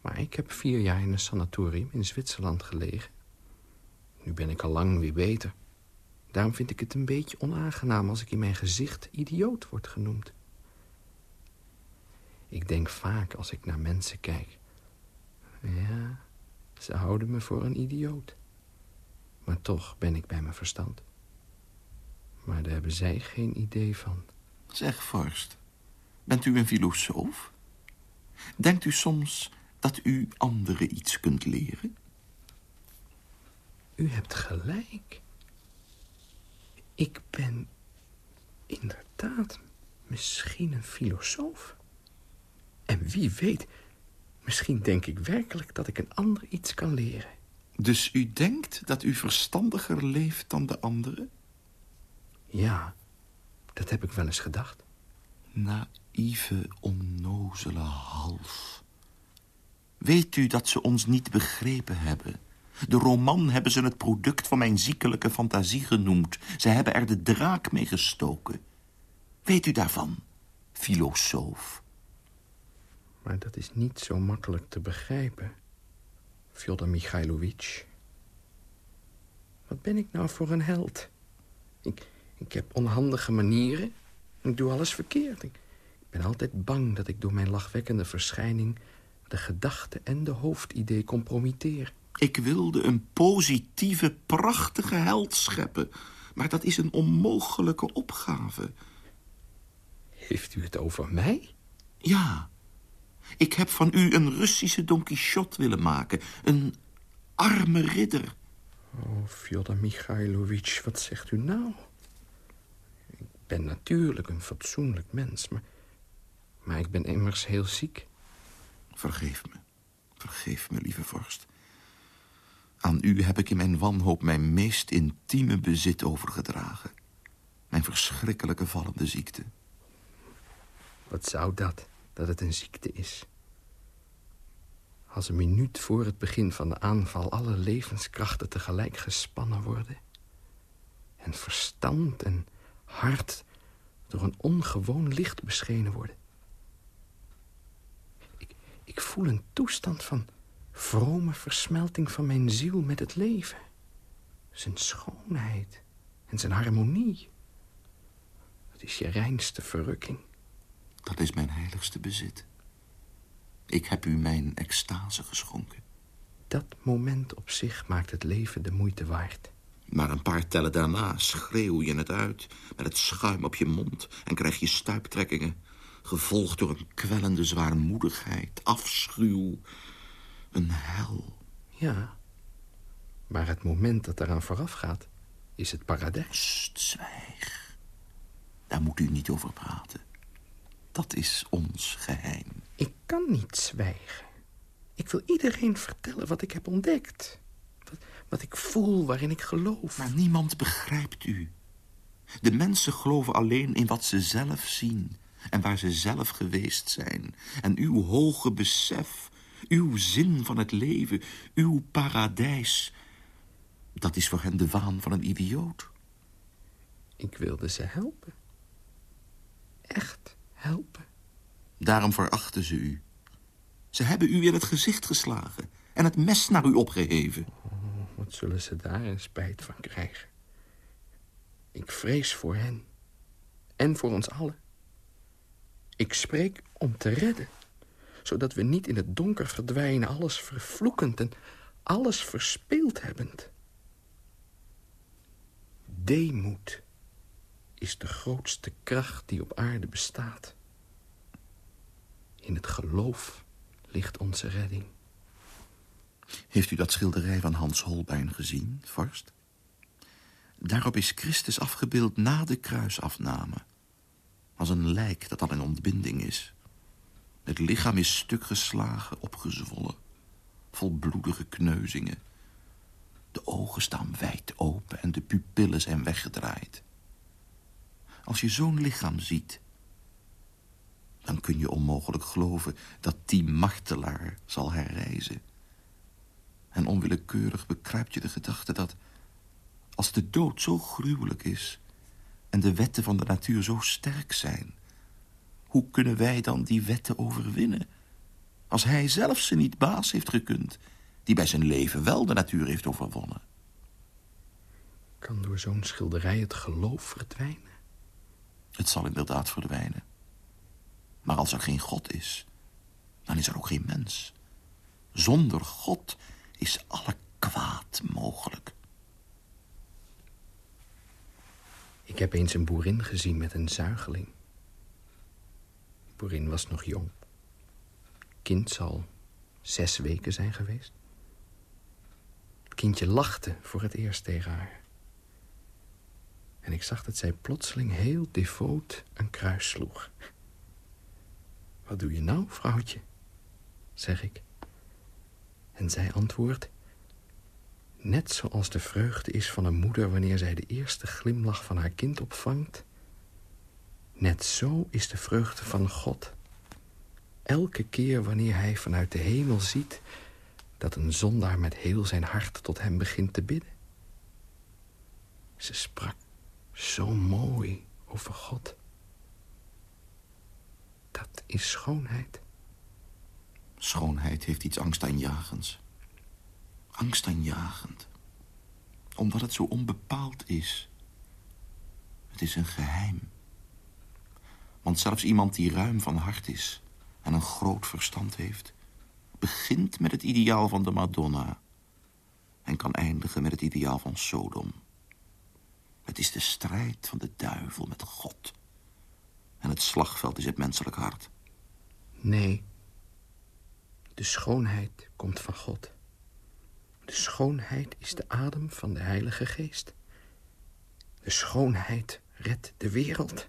Maar ik heb vier jaar in een sanatorium in Zwitserland gelegen. Nu ben ik al lang weer beter. Daarom vind ik het een beetje onaangenaam als ik in mijn gezicht idioot word genoemd. Ik denk vaak als ik naar mensen kijk. Ja, ze houden me voor een idioot. Maar toch ben ik bij mijn verstand. Maar daar hebben zij geen idee van. Zeg, vorst, bent u een filosoof? Denkt u soms dat u anderen iets kunt leren? U hebt gelijk. Ik ben inderdaad misschien een filosoof. En wie weet, misschien denk ik werkelijk dat ik een ander iets kan leren. Dus u denkt dat u verstandiger leeft dan de anderen? Ja, dat heb ik wel eens gedacht. Naïeve, onnozele hals. Weet u dat ze ons niet begrepen hebben? De roman hebben ze het product van mijn ziekelijke fantasie genoemd. Ze hebben er de draak mee gestoken. Weet u daarvan, filosoof? Maar dat is niet zo makkelijk te begrijpen, Fyodor Mikhailovich. Wat ben ik nou voor een held? Ik, ik heb onhandige manieren. Ik doe alles verkeerd. Ik ben altijd bang dat ik door mijn lachwekkende verschijning... de gedachte en de hoofdidee compromitteer. Ik wilde een positieve, prachtige held scheppen. Maar dat is een onmogelijke opgave. Heeft u het over mij? Ja. Ik heb van u een Russische Don Quixote willen maken. Een arme ridder. Oh, Fyodor Mikhailovich, wat zegt u nou? Ik ben natuurlijk een fatsoenlijk mens, maar... maar ik ben immers heel ziek. Vergeef me. Vergeef me, lieve vorst. Aan u heb ik in mijn wanhoop mijn meest intieme bezit overgedragen. Mijn verschrikkelijke vallende ziekte. Wat zou dat, dat het een ziekte is? Als een minuut voor het begin van de aanval... alle levenskrachten tegelijk gespannen worden... en verstand en hart door een ongewoon licht beschenen worden... Ik voel een toestand van vrome versmelting van mijn ziel met het leven. Zijn schoonheid en zijn harmonie. Dat is je reinste verrukking. Dat is mijn heiligste bezit. Ik heb u mijn extase geschonken. Dat moment op zich maakt het leven de moeite waard. Maar een paar tellen daarna schreeuw je het uit... met het schuim op je mond en krijg je stuiptrekkingen... gevolgd door een kwellende zwaarmoedigheid, afschuw, een hel. Ja, maar het moment dat eraan vooraf gaat, is het paradijs. Zwijg. Daar moet u niet over praten. Dat is ons geheim. Ik kan niet zwijgen. Ik wil iedereen vertellen wat ik heb ontdekt. Wat, wat ik voel, waarin ik geloof. Maar niemand begrijpt u. De mensen geloven alleen in wat ze zelf zien... en waar ze zelf geweest zijn. En uw hoge besef, uw zin van het leven, uw paradijs... dat is voor hen de waan van een idioot. Ik wilde ze helpen. Echt helpen. Daarom verachten ze u. Ze hebben u in het gezicht geslagen en het mes naar u opgeheven. Oh, wat zullen ze daar een spijt van krijgen? Ik vrees voor hen en voor ons allen. Ik spreek om te redden, zodat we niet in het donker verdwijnen, alles vervloekend en alles verspeeld hebbend. Deemoed is de grootste kracht die op aarde bestaat. In het geloof ligt onze redding. Heeft u dat schilderij van Hans Holbein gezien, vorst? Daarop is Christus afgebeeld na de kruisafname. Als een lijk dat al in ontbinding is. Het lichaam is stuk geslagen, opgezwollen. Vol bloedige kneuzingen. De ogen staan wijd open en de pupillen zijn weggedraaid. Als je zo'n lichaam ziet... dan kun je onmogelijk geloven dat die martelaar zal herrijzen. En onwillekeurig bekruipt je de gedachte dat... als de dood zo gruwelijk is... en de wetten van de natuur zo sterk zijn... hoe kunnen wij dan die wetten overwinnen? Als hij zelf ze niet baas heeft gekund... die bij zijn leven wel de natuur heeft overwonnen. Kan door zo'n schilderij het geloof verdwijnen? Het zal inderdaad verdwijnen. Maar als er geen God is, dan is er ook geen mens. Zonder God is alle kwaad mogelijk. Ik heb eens een boerin gezien met een zuigeling. De boerin was nog jong. kind zal zes weken zijn geweest. Het kindje lachte voor het eerst tegen haar. En ik zag dat zij plotseling heel devoot een kruis sloeg. Wat doe je nou, vrouwtje? zeg ik. En zij antwoordt... Net zoals de vreugde is van een moeder... wanneer zij de eerste glimlach van haar kind opvangt... net zo is de vreugde van God. Elke keer wanneer hij vanuit de hemel ziet... dat een zondaar met heel zijn hart tot hem begint te bidden. Ze sprak zo mooi over God. Dat is schoonheid. Schoonheid heeft iets angstaanjagends. Angstaanjagend. Omdat het zo onbepaald is. Het is een geheim. Want zelfs iemand die ruim van hart is... en een groot verstand heeft... begint met het ideaal van de Madonna... en kan eindigen met het ideaal van Sodom. Het is de strijd van de duivel met God. En het slagveld is het menselijk hart. Nee. De schoonheid komt van God. De schoonheid is de adem van de Heilige Geest. De schoonheid redt de wereld.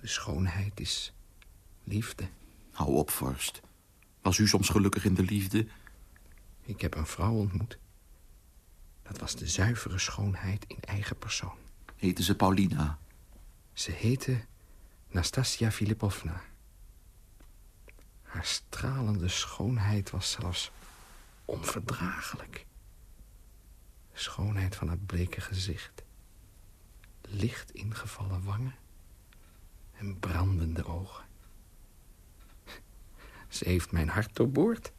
De schoonheid is liefde. Hou op, vorst. Was u soms gelukkig in de liefde? Ik heb een vrouw ontmoet. Dat was de zuivere schoonheid in eigen persoon. Heette ze Paulina? Ze heette Nastasia Filipovna. Haar stralende schoonheid was zelfs onverdraaglijk. Schoonheid van haar bleke gezicht. Licht ingevallen wangen en brandende ogen. Ze heeft mijn hart doorboord.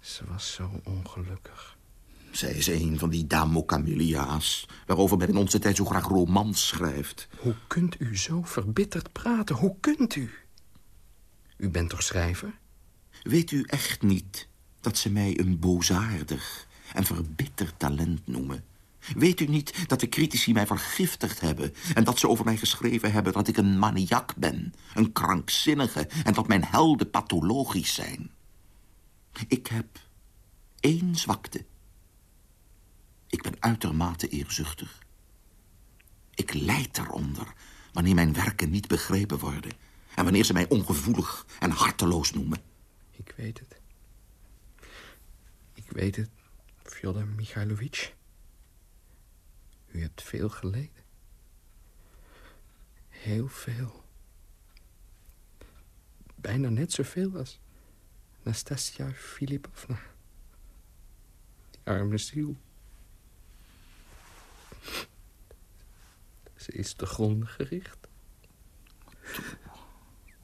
Ze was zo ongelukkig. Zij is een van die Damo Camillia's... waarover men in onze tijd zo graag romans schrijft. Hoe kunt u zo verbitterd praten? Hoe kunt u? U bent toch schrijver? Weet u echt niet dat ze mij een bozaardig en verbitterd talent noemen? Weet u niet dat de critici mij vergiftigd hebben... en dat ze over mij geschreven hebben dat ik een maniak ben... een krankzinnige en dat mijn helden pathologisch zijn? Ik heb één zwakte. Ik ben uitermate eerzuchtig. Ik lijd eronder wanneer mijn werken niet begrepen worden... en wanneer ze mij ongevoelig en harteloos noemen. Ik weet het. Weet het, Fyodor Mikhailovich. U hebt veel geleden. Heel veel. Bijna net zoveel als Nastasia Filipovna. Die arme ziel. Ze is te gronden gericht.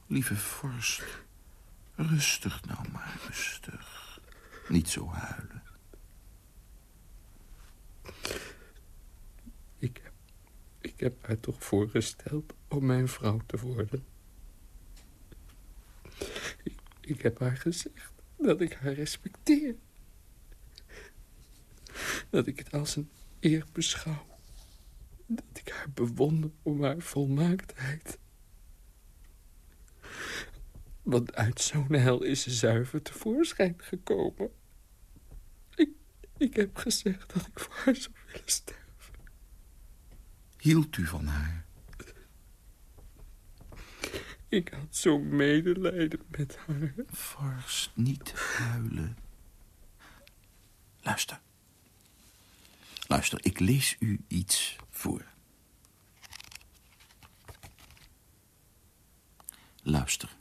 Lieve vorst, rustig nou maar, rustig. Niet zo huilen. Ik heb, ik heb haar toch voorgesteld om mijn vrouw te worden. Ik, ik heb haar gezegd dat ik haar respecteer. Dat ik het als een eer beschouw. Dat ik haar bewonder om haar volmaaktheid. Want uit zo'n hel is ze zuiver tevoorschijn gekomen. Ik, heb gezegd dat ik voor haar zou willen sterven. Hield u van haar? Ik had zo'n medelijden met haar. Vorst, niet huilen. Luister. Luister, ik lees u iets voor. Luister.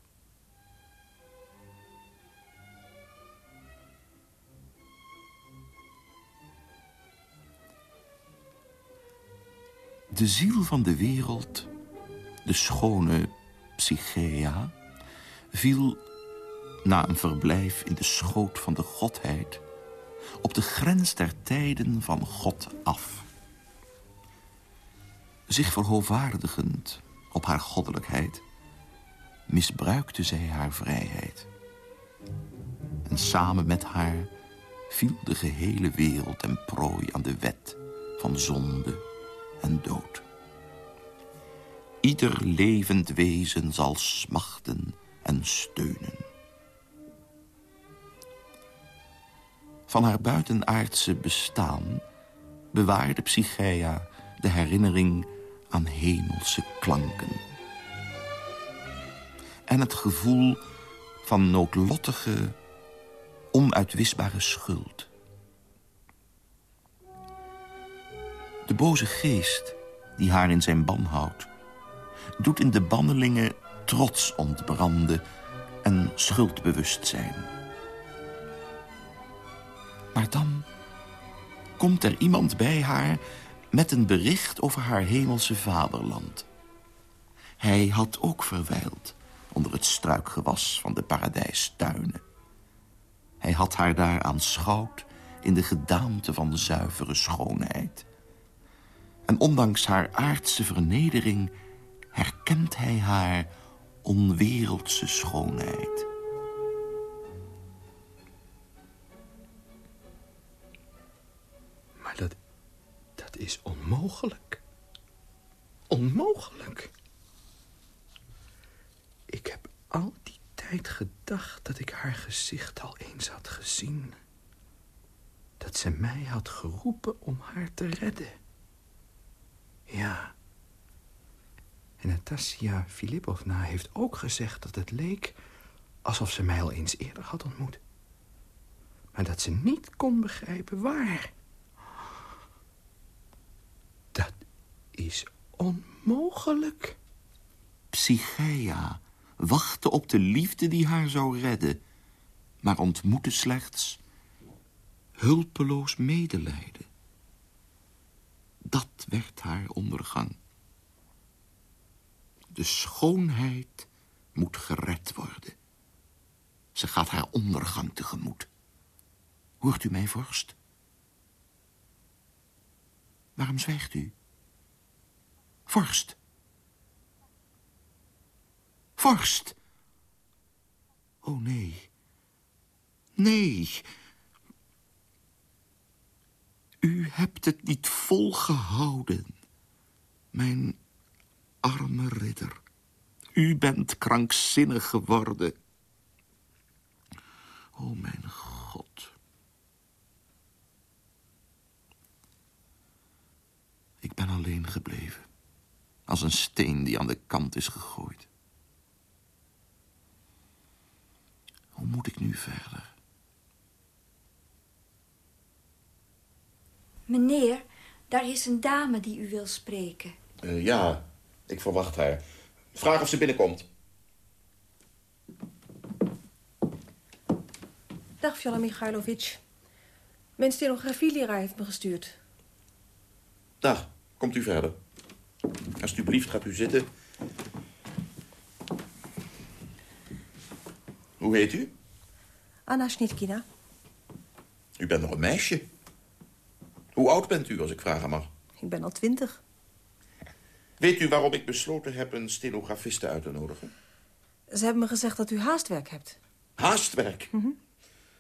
De ziel van de wereld, de schone Psychea, viel na een verblijf in de schoot van de godheid op de grens der tijden van God af. Zich verhoogwaardigend op haar goddelijkheid, misbruikte zij haar vrijheid. En samen met haar viel de gehele wereld en prooi aan de wet van zonde en dood. Ieder levend wezen zal smachten en steunen. Van haar buitenaardse bestaan bewaarde Psycheia de herinnering aan hemelse klanken. En het gevoel van noodlottige, onuitwisbare schuld. De boze geest die haar in zijn ban houdt... doet in de bannelingen trots ontbranden en schuldbewustzijn. Maar dan komt er iemand bij haar met een bericht over haar hemelse vaderland. Hij had ook verwijld onder het struikgewas van de paradijstuinen. Hij had haar daar aanschouwd in de gedaante van de zuivere schoonheid. En ondanks haar aardse vernedering herkent hij haar onwereldse schoonheid. Maar dat, dat is onmogelijk. Onmogelijk. Ik heb al die tijd gedacht dat ik haar gezicht al eens had gezien. Dat ze mij had geroepen om haar te redden. Ja. En Natasja Filipovna heeft ook gezegd dat het leek... alsof ze mij al eens eerder had ontmoet. Maar dat ze niet kon begrijpen waar. Dat is onmogelijk. Psycheia wachtte op de liefde die haar zou redden... maar ontmoette slechts hulpeloos medelijden. Dat werd haar ondergang. De schoonheid moet gered worden. Ze gaat haar ondergang tegemoet. Hoort u mij, vorst? Waarom zwijgt u? Vorst. Vorst. Oh, nee. Nee. U hebt het niet volgehouden. Mijn arme ridder. U bent krankzinnig geworden. Oh, mijn God. Ik ben alleen gebleven. Als een steen die aan de kant is gegooid. Hoe moet ik nu verder? Meneer, daar is een dame die u wil spreken. Uh, ja, ik verwacht haar. Vraag of ze binnenkomt. Dag, Vjala Michailovic. Mijn stenografieleraar heeft me gestuurd. Dag, komt u verder. Alsjeblieft, gaat u zitten. Hoe heet u? Anna Schnitkina. U bent nog een meisje. Hoe oud bent u, als ik vragen mag? Ik ben al twintig. Weet u waarom ik besloten heb een stenografiste uit te nodigen? Ze hebben me gezegd dat u haastwerk hebt. Haastwerk?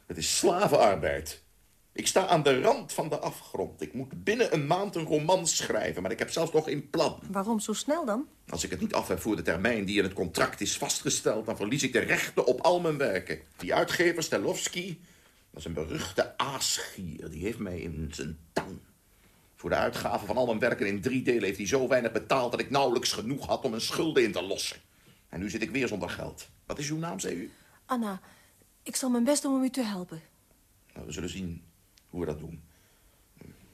Het is slavenarbeid. Ik sta aan de rand van de afgrond. Ik moet binnen een maand een roman schrijven, maar ik heb zelfs nog geen plan. Waarom zo snel dan? Als ik het niet af heb voor de termijn die in het contract is vastgesteld... dan verlies ik de rechten op al mijn werken. Die uitgever, Stelowski, dat is een beruchte aasgier. Die heeft mij in zijn tang. Voor de uitgave van al mijn werken in drie delen heeft hij zo weinig betaald... dat ik nauwelijks genoeg had om mijn schulden in te lossen. En nu zit ik weer zonder geld. Wat is uw naam, zei u? Anna, ik zal mijn best doen om u te helpen. Nou, we zullen zien hoe we dat doen.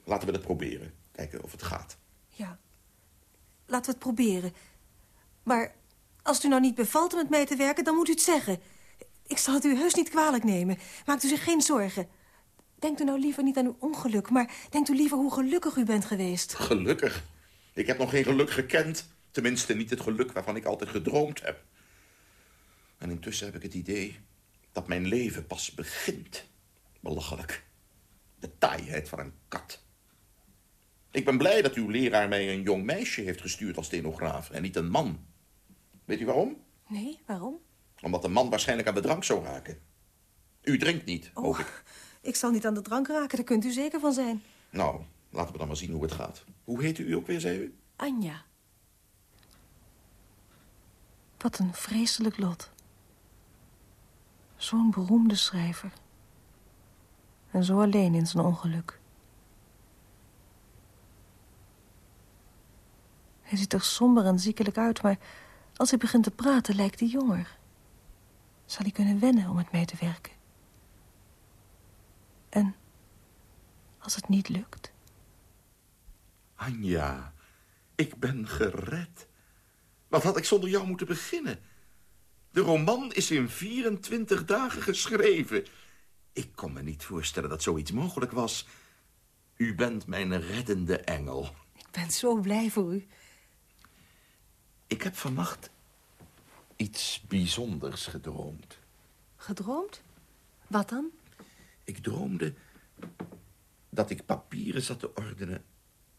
Laten we het proberen. Kijken of het gaat. Ja, laten we het proberen. Maar als het u nou niet bevalt om met mij te werken, dan moet u het zeggen. Ik zal het u heus niet kwalijk nemen. Maakt u zich geen zorgen. Denkt u nou liever niet aan uw ongeluk, maar denkt u liever hoe gelukkig u bent geweest. Gelukkig? Ik heb nog geen geluk gekend. Tenminste, niet het geluk waarvan ik altijd gedroomd heb. En intussen heb ik het idee dat mijn leven pas begint. Belachelijk. De taaiheid van een kat. Ik ben blij dat uw leraar mij een jong meisje heeft gestuurd als stenograaf... en niet een man. Weet u waarom? Nee, waarom? Omdat een man waarschijnlijk aan de drank zou raken. U drinkt niet, Oh. hoop ik. [laughs] Ik zal niet aan de drank raken, daar kunt u zeker van zijn. Nou, laten we dan maar zien hoe het gaat. Hoe heet u ook weer, zei u? Anja. Wat een vreselijk lot. Zo'n beroemde schrijver. En zo alleen in zijn ongeluk. Hij ziet er somber en ziekelijk uit, maar als hij begint te praten lijkt hij jonger. Zal hij kunnen wennen om met mij te werken? En als het niet lukt? Anja, ik ben gered. Wat had ik zonder jou moeten beginnen? De roman is in 24 dagen geschreven. Ik kon me niet voorstellen dat zoiets mogelijk was. U bent mijn reddende engel. Ik ben zo blij voor u. Ik heb vannacht iets bijzonders gedroomd. Gedroomd? Wat dan? Ik droomde dat ik papieren zat te ordenen...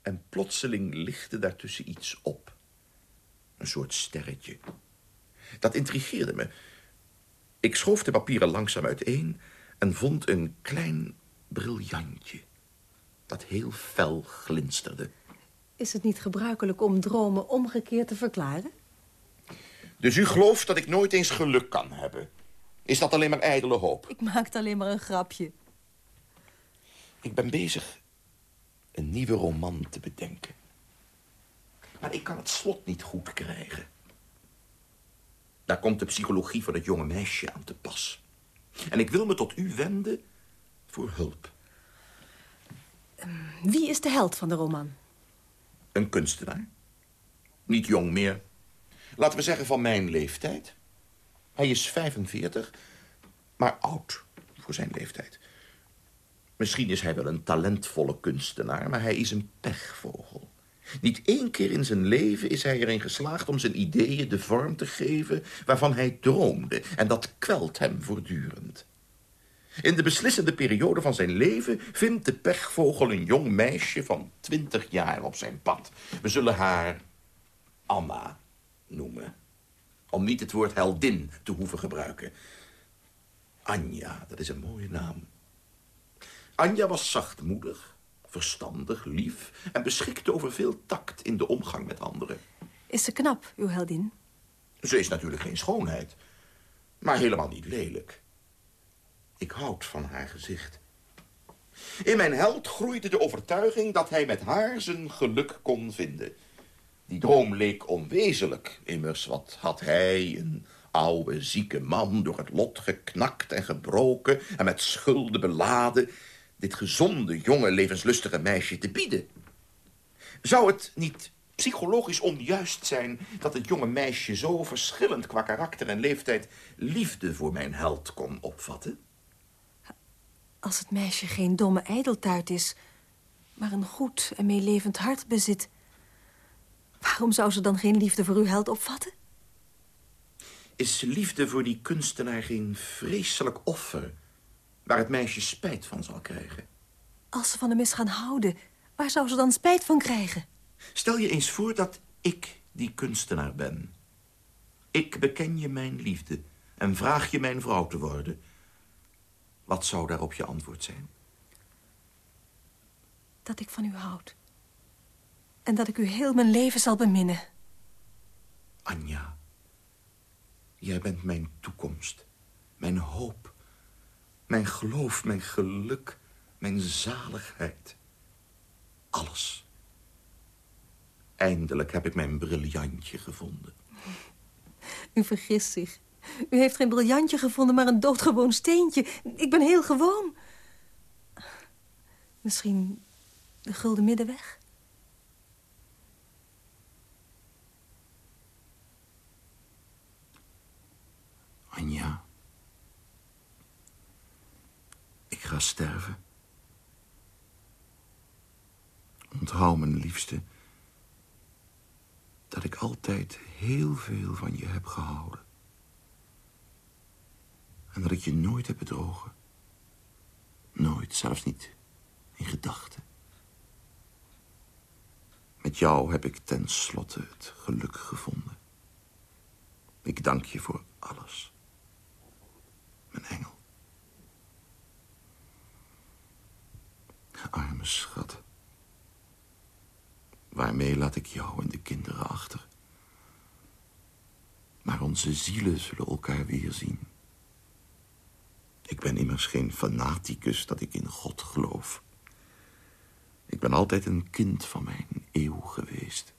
en plotseling lichtte daartussen iets op. Een soort sterretje. Dat intrigeerde me. Ik schoof de papieren langzaam uiteen... en vond een klein briljantje... dat heel fel glinsterde. Is het niet gebruikelijk om dromen omgekeerd te verklaren? Dus u gelooft dat ik nooit eens geluk kan hebben? Is dat alleen maar ijdele hoop? Ik maakte alleen maar een grapje. Ik ben bezig een nieuwe roman te bedenken. Maar ik kan het slot niet goed krijgen. Daar komt de psychologie van het jonge meisje aan te pas. En ik wil me tot u wenden voor hulp. Wie is de held van de roman? Een kunstenaar. Niet jong meer. Laten we zeggen van mijn leeftijd. Hij is 45, maar oud voor zijn leeftijd. Misschien is hij wel een talentvolle kunstenaar, maar hij is een pechvogel. Niet één keer in zijn leven is hij erin geslaagd om zijn ideeën de vorm te geven waarvan hij droomde. En dat kwelt hem voortdurend. In de beslissende periode van zijn leven vindt de pechvogel een jong meisje van twintig jaar op zijn pad. We zullen haar Anna noemen. Om niet het woord heldin te hoeven gebruiken. Anja, dat is een mooie naam. Anja was zachtmoedig, verstandig, lief... en beschikte over veel tact in de omgang met anderen. Is ze knap, uw heldin? Ze is natuurlijk geen schoonheid, maar helemaal niet lelijk. Ik houd van haar gezicht. In mijn held groeide de overtuiging dat hij met haar zijn geluk kon vinden. Die droom leek onwezenlijk. Immers, wat had hij, een oude, zieke man... door het lot geknakt en gebroken en met schulden beladen... dit gezonde, jonge, levenslustige meisje te bieden? Zou het niet psychologisch onjuist zijn... dat het jonge meisje zo verschillend qua karakter en leeftijd... liefde voor mijn held kon opvatten? Als het meisje geen domme ijdeltuit is... maar een goed en meelevend hart bezit... waarom zou ze dan geen liefde voor uw held opvatten? Is liefde voor die kunstenaar geen vreselijk offer... waar het meisje spijt van zal krijgen? Als ze van hem is gaan houden, waar zou ze dan spijt van krijgen? Stel je eens voor dat ik die kunstenaar ben. Ik beken je mijn liefde en vraag je mijn vrouw te worden... Wat zou daarop je antwoord zijn? Dat ik van u houd. En dat ik u heel mijn leven zal beminnen. Anja, jij bent mijn toekomst. Mijn hoop. Mijn geloof, mijn geluk, mijn zaligheid. Alles. Eindelijk heb ik mijn briljantje gevonden. U vergist zich. U heeft geen briljantje gevonden, maar een doodgewoon steentje. Ik ben heel gewoon. Misschien de gulden middenweg? Anja. Ik ga sterven. Onthoud, mijn liefste... dat ik altijd heel veel van je heb gehouden. En dat ik je nooit heb bedrogen. Nooit, zelfs niet in gedachten. Met jou heb ik tenslotte het geluk gevonden. Ik dank je voor alles. Mijn engel. Arme schat. Waarmee laat ik jou en de kinderen achter? Maar onze zielen zullen elkaar weerzien. Ik ben immers geen fanaticus dat ik in God geloof. Ik ben altijd een kind van mijn eeuw geweest.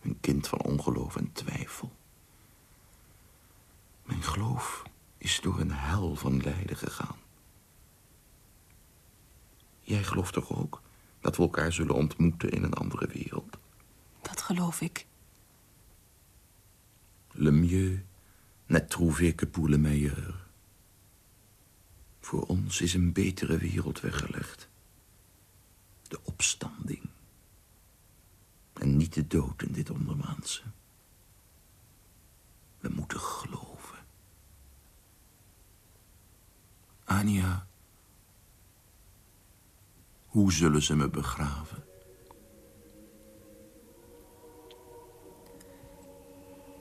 Een kind van ongeloof en twijfel. Mijn geloof is door een hel van lijden gegaan. Jij gelooft toch ook dat we elkaar zullen ontmoeten in een andere wereld? Dat geloof ik. Le mieux n'est trouvé que pour le meilleur. Voor ons is een betere wereld weggelegd. De opstanding. En niet de dood in dit ondermaanse. We moeten geloven. Ania, hoe zullen ze me begraven?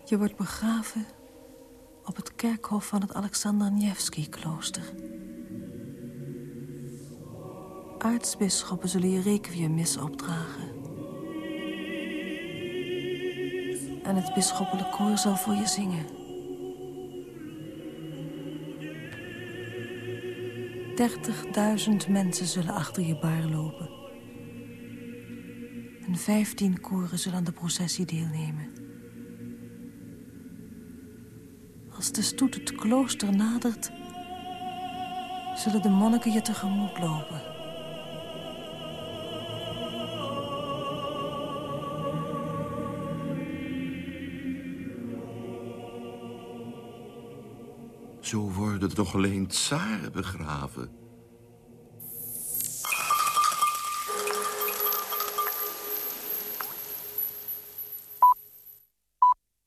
Je wordt begraven op het kerkhof van het Alexander Nevsky-klooster. Aartsbisschoppen zullen je requiemmis opdragen. En het bisschoppelijk koor zal voor je zingen. Dertigduizend mensen zullen achter je baar lopen. En vijftien koren zullen aan de processie deelnemen. Als de stoet het klooster nadert... zullen de monniken je tegemoet lopen. Zo worden toch alleen tsaren begraven?